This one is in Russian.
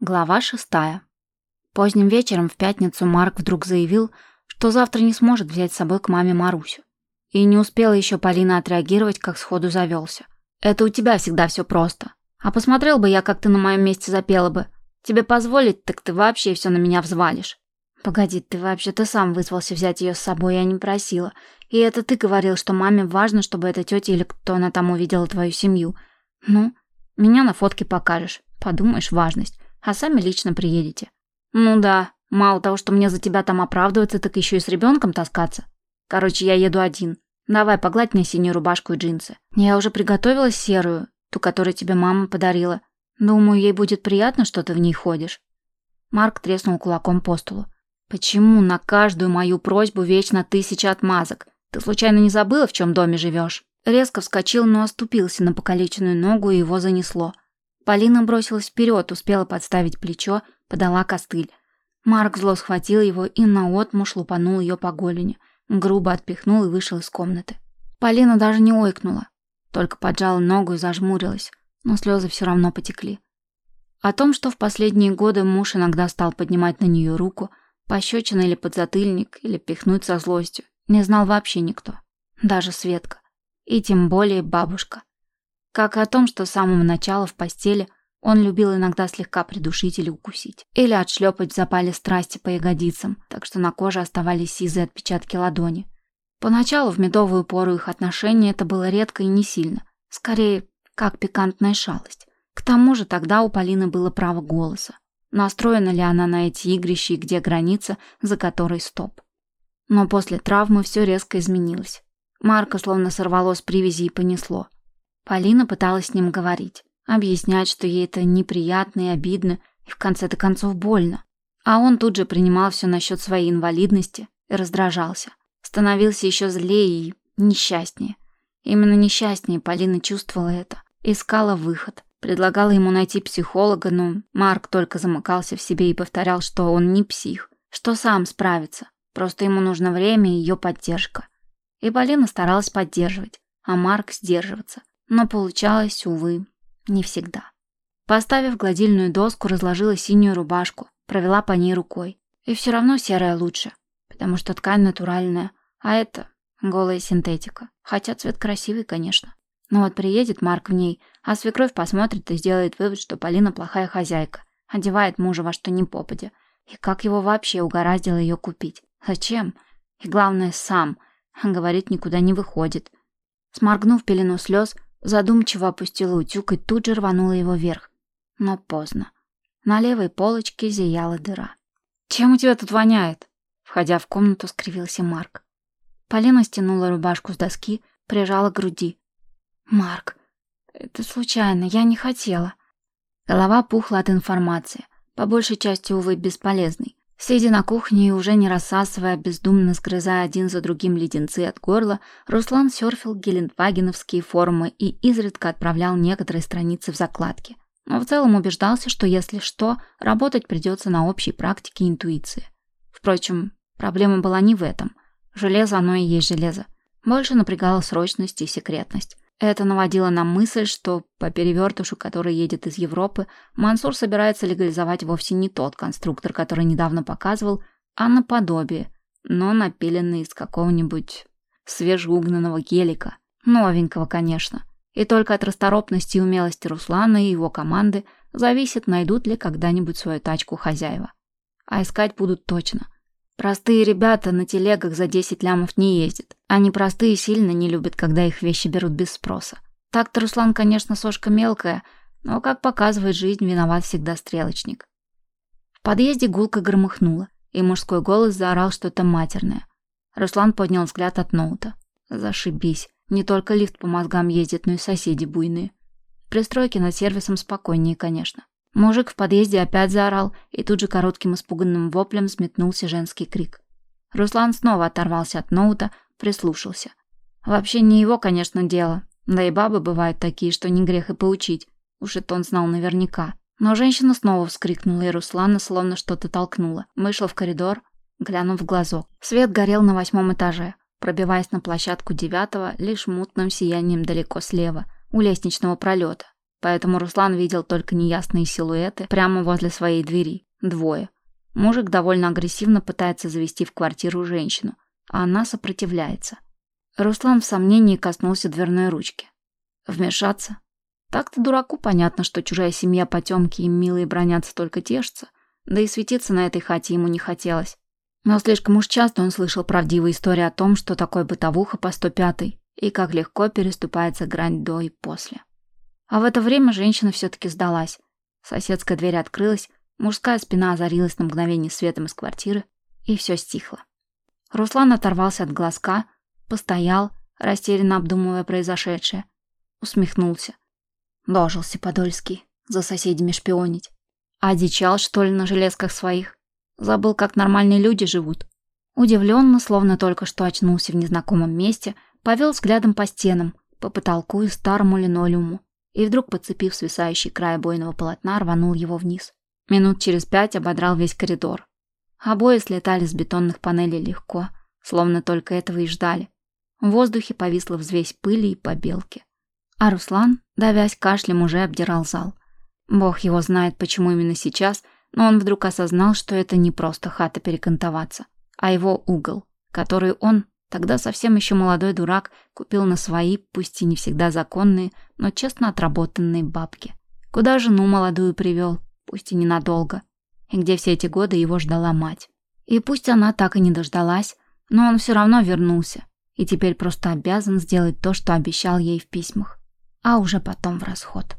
Глава шестая. Поздним вечером в пятницу Марк вдруг заявил, что завтра не сможет взять с собой к маме Марусю. И не успела еще Полина отреагировать, как сходу завелся. «Это у тебя всегда все просто. А посмотрел бы я, как ты на моем месте запела бы. Тебе позволить, так ты вообще все на меня взвалишь». «Погоди, ты вообще-то сам вызвался взять ее с собой, я не просила. И это ты говорил, что маме важно, чтобы эта тетя или кто она там увидела твою семью. Ну, меня на фотке покажешь. Подумаешь, важность а сами лично приедете. Ну да, мало того, что мне за тебя там оправдываться, так еще и с ребенком таскаться. Короче, я еду один. Давай, погладь мне синюю рубашку и джинсы. Я уже приготовила серую, ту, которую тебе мама подарила. Думаю, ей будет приятно, что ты в ней ходишь. Марк треснул кулаком по столу. Почему на каждую мою просьбу вечно тысяча отмазок? Ты случайно не забыла, в чем доме живешь? Резко вскочил, но оступился на покалеченную ногу, и его занесло. Полина бросилась вперед, успела подставить плечо, подала костыль. Марк зло схватил его и наотмашь лупанул ее по голени, грубо отпихнул и вышел из комнаты. Полина даже не ойкнула, только поджала ногу и зажмурилась, но слезы все равно потекли. О том, что в последние годы муж иногда стал поднимать на нее руку, пощечина или подзатыльник, или пихнуть со злостью, не знал вообще никто. Даже Светка. И тем более бабушка. Как и о том, что с самого начала в постели он любил иногда слегка придушить или укусить. Или отшлепать в запале страсти по ягодицам, так что на коже оставались сизые отпечатки ладони. Поначалу в медовую пору их отношений это было редко и не сильно. Скорее, как пикантная шалость. К тому же тогда у Полины было право голоса. Настроена ли она на эти игрища и где граница, за которой стоп. Но после травмы все резко изменилось. Марка словно сорвало с привязи и понесло. Полина пыталась с ним говорить, объяснять, что ей это неприятно и обидно, и в конце-то концов больно. А он тут же принимал все насчет своей инвалидности и раздражался. Становился еще злее и несчастнее. Именно несчастнее Полина чувствовала это. Искала выход. Предлагала ему найти психолога, но Марк только замыкался в себе и повторял, что он не псих, что сам справится. Просто ему нужно время и ее поддержка. И Полина старалась поддерживать, а Марк сдерживаться. Но получалось, увы, не всегда. Поставив гладильную доску, разложила синюю рубашку, провела по ней рукой. И все равно серая лучше, потому что ткань натуральная, а это голая синтетика. Хотя цвет красивый, конечно. Но вот приедет Марк в ней, а свекровь посмотрит и сделает вывод, что Полина плохая хозяйка, одевает мужа во что ни попадя. И как его вообще угораздило ее купить? Зачем? И главное, сам. Говорит, никуда не выходит. Сморгнув пелену слез, Задумчиво опустила утюг и тут же рванула его вверх. Но поздно. На левой полочке зияла дыра. «Чем у тебя тут воняет?» Входя в комнату, скривился Марк. Полина стянула рубашку с доски, прижала к груди. «Марк, это случайно, я не хотела». Голова пухла от информации, по большей части, увы, бесполезной. Сидя на кухне и уже не рассасывая, бездумно сгрызая один за другим леденцы от горла, Руслан серфил гелендвагеновские форумы и изредка отправлял некоторые страницы в закладки. Но в целом убеждался, что если что, работать придется на общей практике интуиции. Впрочем, проблема была не в этом. Железо оно и есть железо. Больше напрягала срочность и секретность. Это наводило на мысль, что по перевертышу, который едет из Европы, Мансур собирается легализовать вовсе не тот конструктор, который недавно показывал, а наподобие, но напиленный из какого-нибудь свежеугнанного гелика. Новенького, конечно. И только от расторопности и умелости Руслана и его команды зависит, найдут ли когда-нибудь свою тачку хозяева. А искать будут точно. Простые ребята на телегах за 10 лямов не ездят. Они простые сильно не любят, когда их вещи берут без спроса. Так-то Руслан, конечно, сошка мелкая, но, как показывает жизнь, виноват всегда стрелочник. В подъезде гулко громыхнуло, и мужской голос заорал что-то матерное. Руслан поднял взгляд от ноута. Зашибись. Не только лифт по мозгам ездит, но и соседи буйные. В пристройке над сервисом спокойнее, конечно. Мужик в подъезде опять заорал, и тут же коротким испуганным воплем сметнулся женский крик. Руслан снова оторвался от ноута, прислушался. Вообще не его, конечно, дело. Да и бабы бывают такие, что не грех и поучить. Уж это он знал наверняка. Но женщина снова вскрикнула, и Руслана словно что-то толкнула. Вышла в коридор, глянув в глазок. Свет горел на восьмом этаже, пробиваясь на площадку девятого лишь мутным сиянием далеко слева, у лестничного пролета. Поэтому Руслан видел только неясные силуэты прямо возле своей двери. Двое. Мужик довольно агрессивно пытается завести в квартиру женщину, а она сопротивляется. Руслан в сомнении коснулся дверной ручки. Вмешаться? Так-то дураку понятно, что чужая семья потемки и милые бронятся только тешатся, да и светиться на этой хате ему не хотелось. Но слишком уж часто он слышал правдивые истории о том, что такое бытовуха по 105 и как легко переступается грань до и после. А в это время женщина все-таки сдалась. Соседская дверь открылась, мужская спина озарилась на мгновение светом из квартиры, и все стихло. Руслан оторвался от глазка, постоял, растерянно обдумывая произошедшее, усмехнулся. Дожился Подольский, за соседями шпионить. Одичал, что ли, на железках своих? Забыл, как нормальные люди живут. Удивленно, словно только что очнулся в незнакомом месте, повел взглядом по стенам, по потолку и старому линолеуму, и вдруг, подцепив свисающий край обойного полотна, рванул его вниз. Минут через пять ободрал весь коридор. Обои слетали с бетонных панелей легко, словно только этого и ждали. В воздухе повисла взвесь пыли и побелки. А Руслан, давясь кашлем, уже обдирал зал. Бог его знает, почему именно сейчас, но он вдруг осознал, что это не просто хата перекантоваться, а его угол, который он, тогда совсем еще молодой дурак, купил на свои, пусть и не всегда законные, но честно отработанные бабки. Куда жену молодую привел, пусть и ненадолго, и где все эти годы его ждала мать. И пусть она так и не дождалась, но он все равно вернулся, и теперь просто обязан сделать то, что обещал ей в письмах, а уже потом в расход.